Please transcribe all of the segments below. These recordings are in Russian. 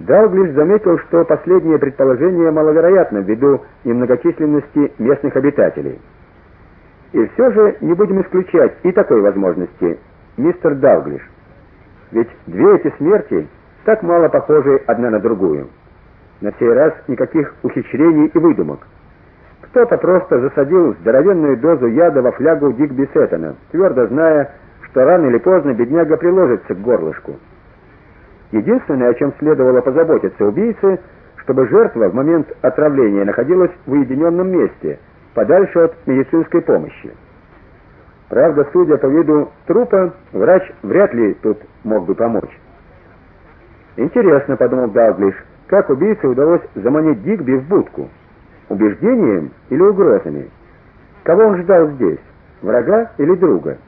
Далглиш заметил, что последнее предположение маловероятно ввиду немногочисленности местных обитателей. И все же не будем исключать и такой возможности, мистер Далглиш. Ведь две эти смерти так мало похожи одна на другую. На сей раз никаких ухищрений и выдумок. Кто-то просто засадил здоровенную дозу яда во флягу Дигби Сеттона, твердо зная, что рано или поздно бедняга приложится к горлышку. Единственное, о чем следовало позаботиться убийце, чтобы жертва в момент отравления находилась в уединенном месте, подальше от медицинской помощи. Правда, судя по виду трупа, врач вряд ли тут мог бы помочь. Интересно, подумал Даглиш, как убийце удалось заманить Дигби в будку? Убеждением или угрозами? Кого он ждал здесь? Врага или друга?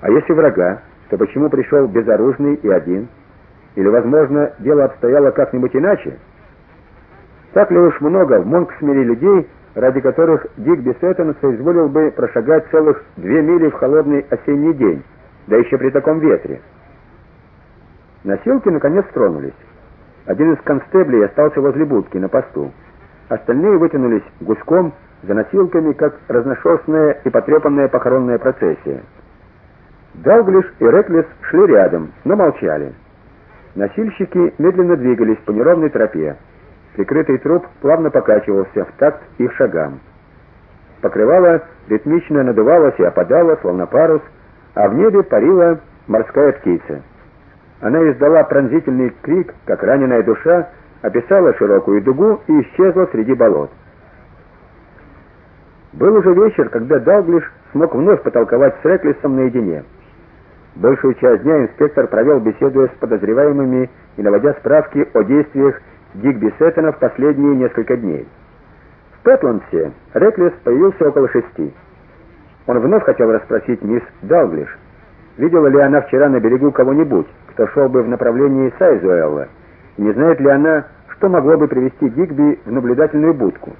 А если врага, то почему пришел безоружный и один? Или, возможно, дело обстояло как-нибудь иначе? Так ли уж много в Монксмире людей, ради которых Дик Бессеттон соизволил бы прошагать целых две мили в холодный осенний день, да еще при таком ветре? Носилки наконец тронулись. Один из констеблей остался возле будки на посту. Остальные вытянулись гуськом за носилками, как разношерстная и потрепанная похоронная процессия. Далглиш и Реклес шли рядом, но молчали. Носильщики медленно двигались по неровной тропе. Прикрытый труп плавно покачивался в такт их шагам. Покрывало ритмично надувалось и опадало, словно парус, а в небе парила морская птица. Она издала пронзительный крик, как раненая душа, описала широкую дугу и исчезла среди болот. Был уже вечер, когда Далглиш смог вновь потолковать с Реклисом наедине. Большую часть дня инспектор провел беседуя с подозреваемыми и наводя справки о действиях Дигби Сеттона в последние несколько дней. В Петландсе Реклис появился около шести. Он вновь хотел расспросить мисс Далглиш, видела ли она вчера на берегу кого-нибудь, кто шел бы в направлении Сайзуэлла, не знает ли она, что могло бы привести Дигби в наблюдательную будку.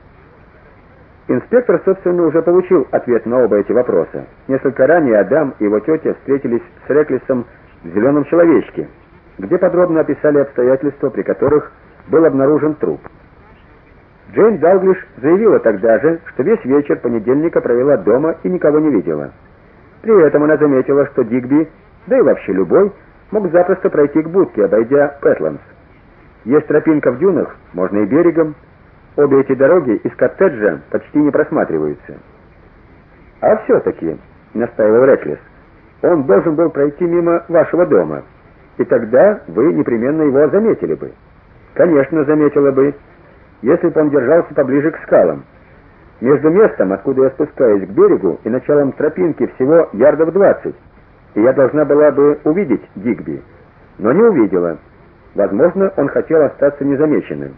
Инспектор, собственно, уже получил ответ на оба эти вопроса. Несколько ранее Адам и его тетя встретились с Реклисом в зеленом человечке, где подробно описали обстоятельства, при которых был обнаружен труп. Джейн Далглиш заявила тогда же, что весь вечер понедельника провела дома и никого не видела. При этом она заметила, что Дигби, да и вообще любой, мог запросто пройти к будке, обойдя Пэтландс. Есть тропинка в дюнах, можно и берегом, Обе эти дороги из коттеджа почти не просматриваются. А все таки настаивал Реклес. Он должен был пройти мимо вашего дома, и тогда вы непременно его заметили бы. Конечно, заметила бы, если бы он держался поближе к скалам. Между местом, откуда я спускаюсь к берегу, и началом тропинки всего ярдов двадцать, и я должна была бы увидеть Дигби, но не увидела. Возможно, он хотел остаться незамеченным.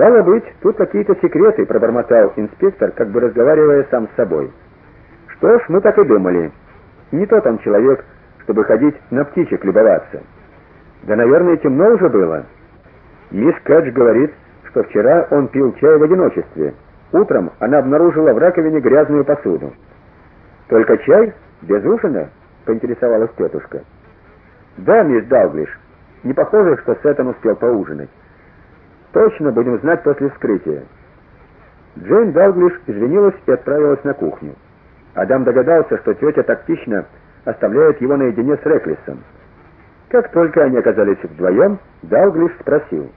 Стало быть, тут какие-то секреты, пробормотал инспектор, как бы разговаривая сам с собой. Что ж, мы так и думали. Не тот он человек, чтобы ходить на птичек любоваться. Да, наверное, темно уже было. Мисс Кэтч говорит, что вчера он пил чай в одиночестве. Утром она обнаружила в раковине грязную посуду. Только чай без ужина, поинтересовалась тетушка. Да, мисс Далглиш. Не похоже, что Сеттон успел поужинать. Точно будем знать после вскрытия. Джейн Далглиш извинилась и отправилась на кухню. Адам догадался, что тетя тактично оставляет его наедине с Реклисом. Как только они оказались вдвоем, Далглиш спросил: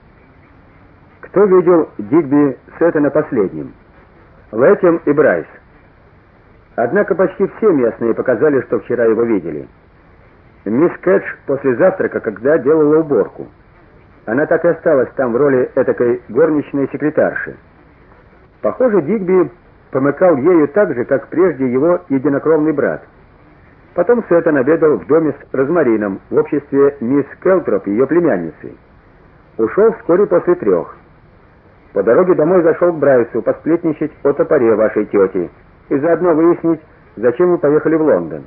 "Кто видел Дигби Сеттона последним?" "Лэтим и Брайс". Однако почти все местные показали, что вчера его видели. Мисс Кэтч после завтрака, когда делала уборку, она так и осталась там в роли этакой горничной секретарши. Похоже, Дигби помыкал ею так же, как прежде его единокровный брат. Потом Сеттон обедал в доме с Розмарином в обществе мисс Келтроп ее племянницы. Ушел вскоре после трех. По дороге домой зашел к Брайсу посплетничать о топоре вашей тети и заодно выяснить, зачем вы поехали в Лондон.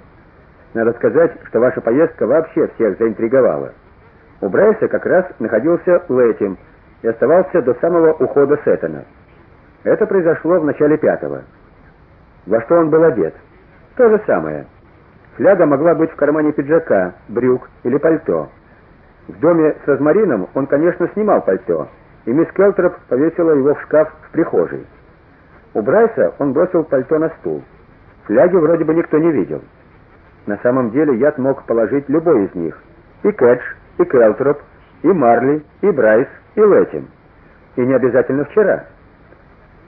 Надо сказать, что ваша поездка вообще всех заинтриговала. У Брайса как раз находился Лэтим и оставался до самого ухода Сеттона. Это произошло в начале пятого. Во что он был одет? То же самое. Фляга могла быть в кармане пиджака, брюк или пальто. В доме с розмарином он, конечно, снимал пальто, и мисс Келтроп повесила его в шкаф в прихожей. У Брайса он бросил пальто на стул. Фляги вроде бы никто не видел. На самом деле яд мог положить любой из них. И Кэтч, и Келтроп, и Марли, и Брайс, и Лэтим. И не обязательно вчера.